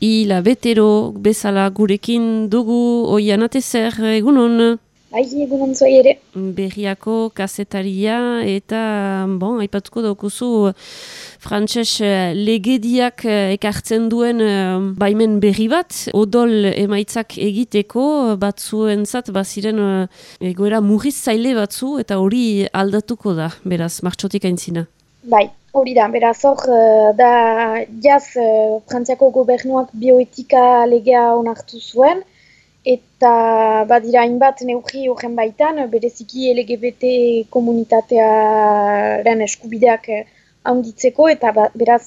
ila betero bezala gurekin dugu oian atezer egunon. Bai, egunon zoi ere. Berriako kasetaria eta, bon, aipatuko daukuzu, frantses legediak ekartzen duen baimen berri bat, odol emaitzak egiteko batzuen zat, baziren egoera murriz zaile batzu eta hori aldatuko da, beraz, martxotik aintzina. Bai, hori da, beraz hor, da jaz frantziako gobernuak bioetika legea onartu zuen, eta badira hainbat neurri horren baitan, bereziki LGBT komunitatearen eskubideak handitzeko, eta ba, beraz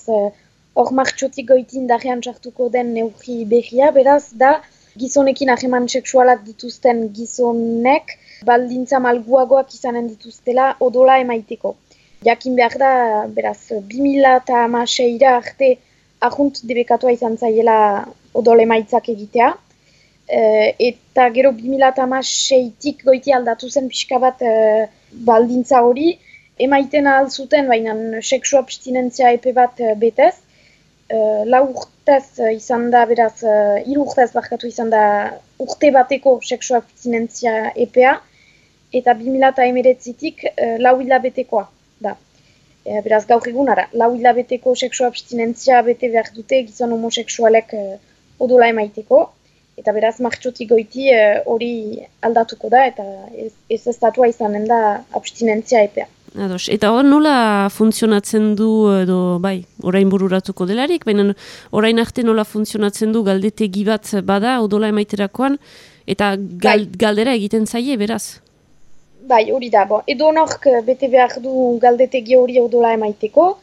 hor martxotik goitin darrean txartuko den neurri berria, beraz da gizonekin aheman seksualak dituzten gizonek baldintza malguagoak izanen dituztela odola emaiteko. Jakin behar da, beraz, 2000 eta amaseira arte ahunt debekatua izan zaiela odol emaitzak egitea, Uh, eta gero 2006-tik goiti aldatu zen pixka bat uh, baldintza hori, emaiten ahal zuten, baina seksu abstinentzia epe bat uh, betez. Uh, lau urtez izan da, beraz, uh, iru urtez barkatu izan da urte bateko seksu abstinentzia epea, eta 2008-tik uh, lau hilabetekoa da. Uh, beraz, gaur egunara, lau hilabeteko seksu abstinentzia bete behar dute gizon homoseksualek uh, odola emaiteko, Eta beraz, martxotik goiti eh, hori aldatuko da, eta ez, ez estatua izanen da abstinentzia epea. Ados. Eta hor nola funtzionatzen du, edo, bai, orain bururatuko delarik, baina orain arte nola funtzionatzen du galdetegi bat bada, odola emaiterakoan, eta gal, bai. galdera egiten zaie, beraz? Bai, hori da, bo. edo nork bete behar du galdetegi hori odola emaiteko,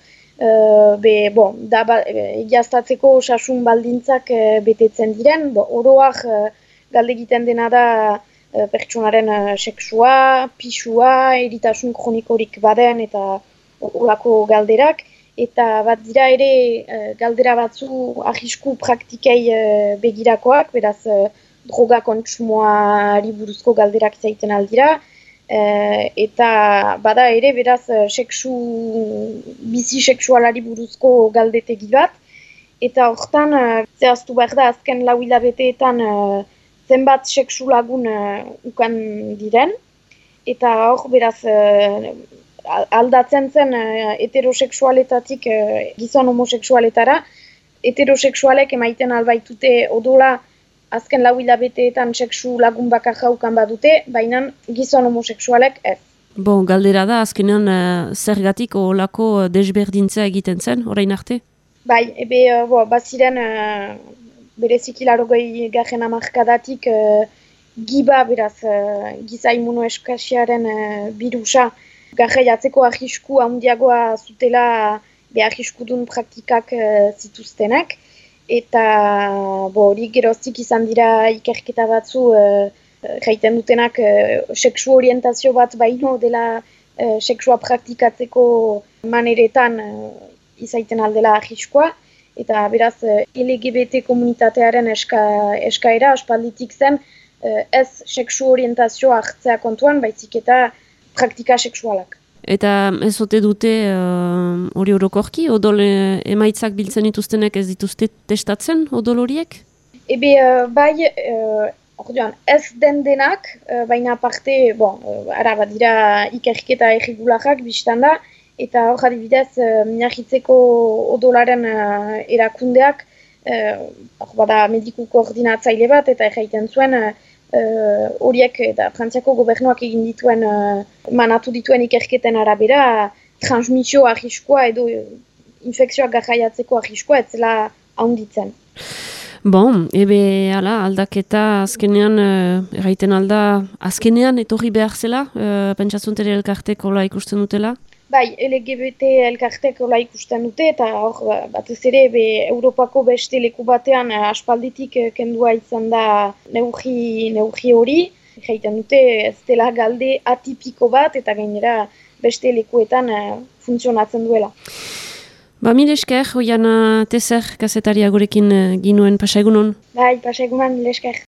Uh, be, bon, da, ba, egiaztatzeko osasun baldintzak uh, betetzen diren, bo, oroak uh, galde dena da pertsonaren seksua, pisua, eritasun kronikorik baden eta olako galderak, eta bat dira ere galdera batzu ahisku praktikei begirakoak, beraz droga kontsumoari buruzko galderak izaiten aldira, Eh, eta bada ere beraz eh, sexu, bizi sexualari buruzko galdetegi bat. Eta hortan uh, zehaztu behar da azken lau hilabeteetan zenbat sexu lagun ukan diren. Eta hor beraz aldatzen zen heterosexualetatik gizon homoseksualetara. Heterosexualek emaiten albaitute odola azken lau hilabeteetan seksu lagun bakar jaukan badute, baina gizon homoseksualek ez. Bon, galdera da, azkenean uh, zergatik olako uh, desberdintza egiten zen, orain arte? Bai, ebe, uh, bo, baziren uh, bereziki larogoi garen amarkadatik uh, giba, beraz, uh, giza imuno eskasiaren uh, birusa, gare jatzeko ahisku handiagoa zutela be ahiskudun praktikak uh, zituztenak, eta hori geroztik izan dira ikerketa batzu uh, jaiten dutenak uh, sexu orientazio bat baino dela uh, sexua praktikatzeko maneretan uh, izaiten aldela ahiskoa eta beraz uh, LGBT komunitatearen eska, eskaera aspalditik zen uh, ez sexu orientazioa hartzea kontuan baizik eta praktika sexualak. Eta ez ote dute uh, hori uh, orokorki, odol emaitzak biltzen dituztenek ez dituzte testatzen odol horiek? Ebe, uh, bai, uh, orduan, ez den denak, uh, baina aparte, bon, uh, ara badira ikerketa erregularak biztan da, eta hor adibidez, uh, minahitzeko odolaren uh, erakundeak, uh, bada mediku koordinatzaile bat, eta erraiten zuen, Eh, horiek uh, eta frantziako gobernuak egin dituen uh, manatu dituen ikerketen arabera transmisio ahiskoa edo infekzioak garraiatzeko ahiskoa etzela haunditzen. Bon, ebe ala, aldaketa azkenean uh, erraiten alda azkenean etorri behar zela, uh, pentsatzunteri elkarteko la ikusten dutela? Bai, LGBT elkartek hola ikusten dute, eta hor, ba, batez ere, be, Europako beste leku batean eh, aspalditik eh, kendua izan da neugi hori. Jaiten dute, ez dela galde atipiko bat, eta gainera beste lekuetan uh, funtzionatzen duela. Ba, mil esker, hoian tezer, kasetaria gurekin ginuen, pasa egunon? Bai, pasa egunon, mil esker.